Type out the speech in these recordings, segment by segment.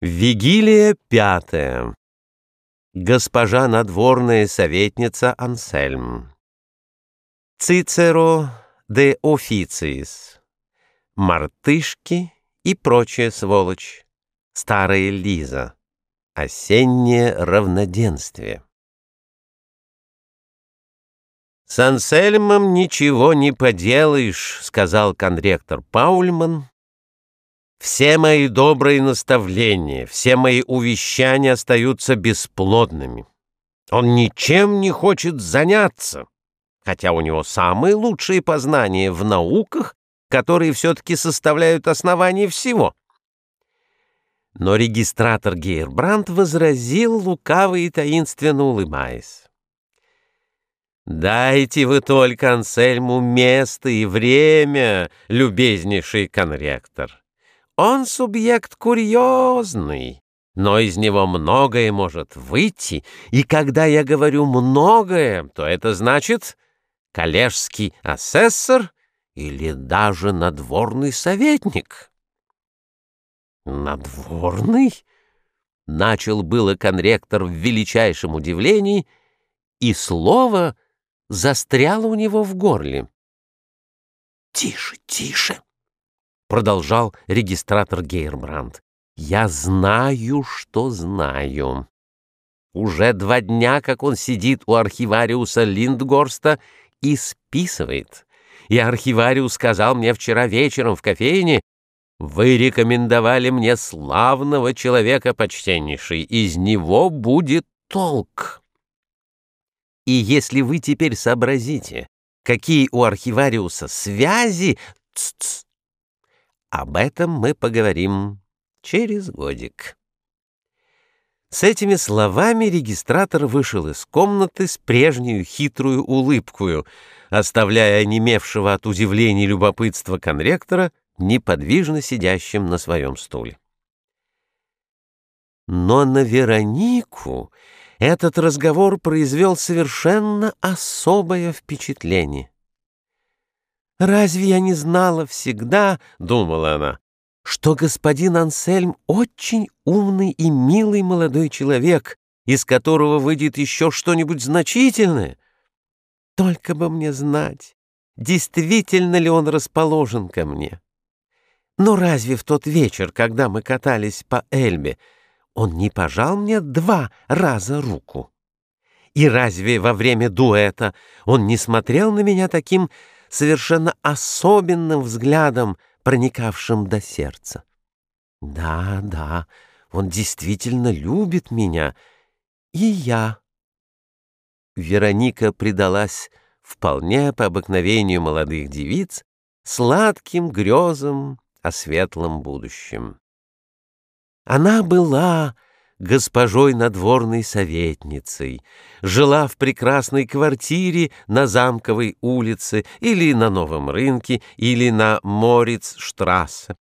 Вигилия пятая. Госпожа надворная советница Ансельм. Цицеро де официис. Мартышки и прочая сволочь. Старая Лиза. Осеннее равноденствие. «С Ансельмом ничего не поделаешь», — сказал конректор Паульман, все мои добрые наставления, все мои увещания остаются бесплодными. Он ничем не хочет заняться, хотя у него самые лучшие познания в науках, которые все-таки составляют основание всего. Но регистратор Гейрбранд возразил, лукаво и таинственно улыбаясь. «Дайте вы только Ансельму место и время, любезнейший конректор. Он субъект курьезный, но из него многое может выйти, и когда я говорю «многое», то это значит коллежский асессор или даже надворный советник. «Надворный?» — начал было конректор в величайшем удивлении, и слово застряло у него в горле. «Тише, тише!» Продолжал регистратор Гейрбранд. «Я знаю, что знаю. Уже два дня, как он сидит у архивариуса Линдгорста и списывает. И архивариус сказал мне вчера вечером в кофейне, «Вы рекомендовали мне славного человека, почтеннейший, из него будет толк». И если вы теперь сообразите, какие у архивариуса связи... Ц -ц, об этом мы поговорим через годик. С этими словами регистратор вышел из комнаты с прежнюю хитрую улыбкою, оставляя онемевшего от удивления и любопытства конректора неподвижно сидящим на своем стуле. Но на Веронику этот разговор произвел совершенно особое впечатление. «Разве я не знала всегда, — думала она, — что господин Ансельм очень умный и милый молодой человек, из которого выйдет еще что-нибудь значительное? Только бы мне знать, действительно ли он расположен ко мне. Но разве в тот вечер, когда мы катались по Эльбе, он не пожал мне два раза руку? И разве во время дуэта он не смотрел на меня таким совершенно особенным взглядом, проникавшим до сердца. Да, да, он действительно любит меня, и я. Вероника предалась вполне по обыкновению молодых девиц сладким грезам о светлом будущем. Она была госпожой надворной советницей, жила в прекрасной квартире на Замковой улице или на Новом рынке или на Морицштрассе.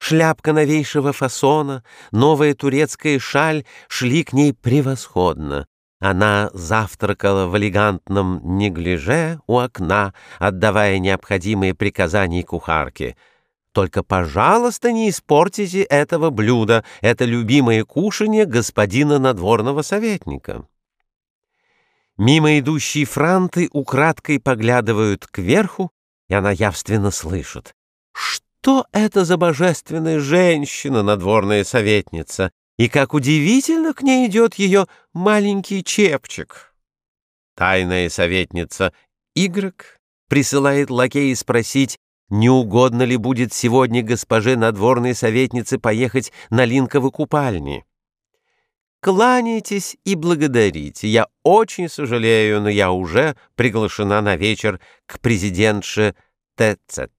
Шляпка новейшего фасона, новая турецкая шаль шли к ней превосходно. Она завтракала в элегантном неглиже у окна, отдавая необходимые приказания кухарке — только, пожалуйста, не испортите этого блюда, это любимое кушанье господина надворного советника. Мимо идущие франты украдкой поглядывают кверху, и она явственно слышит. Что это за божественная женщина, надворная советница, и как удивительно к ней идет ее маленький чепчик. Тайная советница Игрок присылает лакея спросить, не угодно ли будет сегодня госпоже надворной советнице поехать на Линковы купальни? Кланяйтесь и благодарите. Я очень сожалею, но я уже приглашена на вечер к президентше ТЦТ.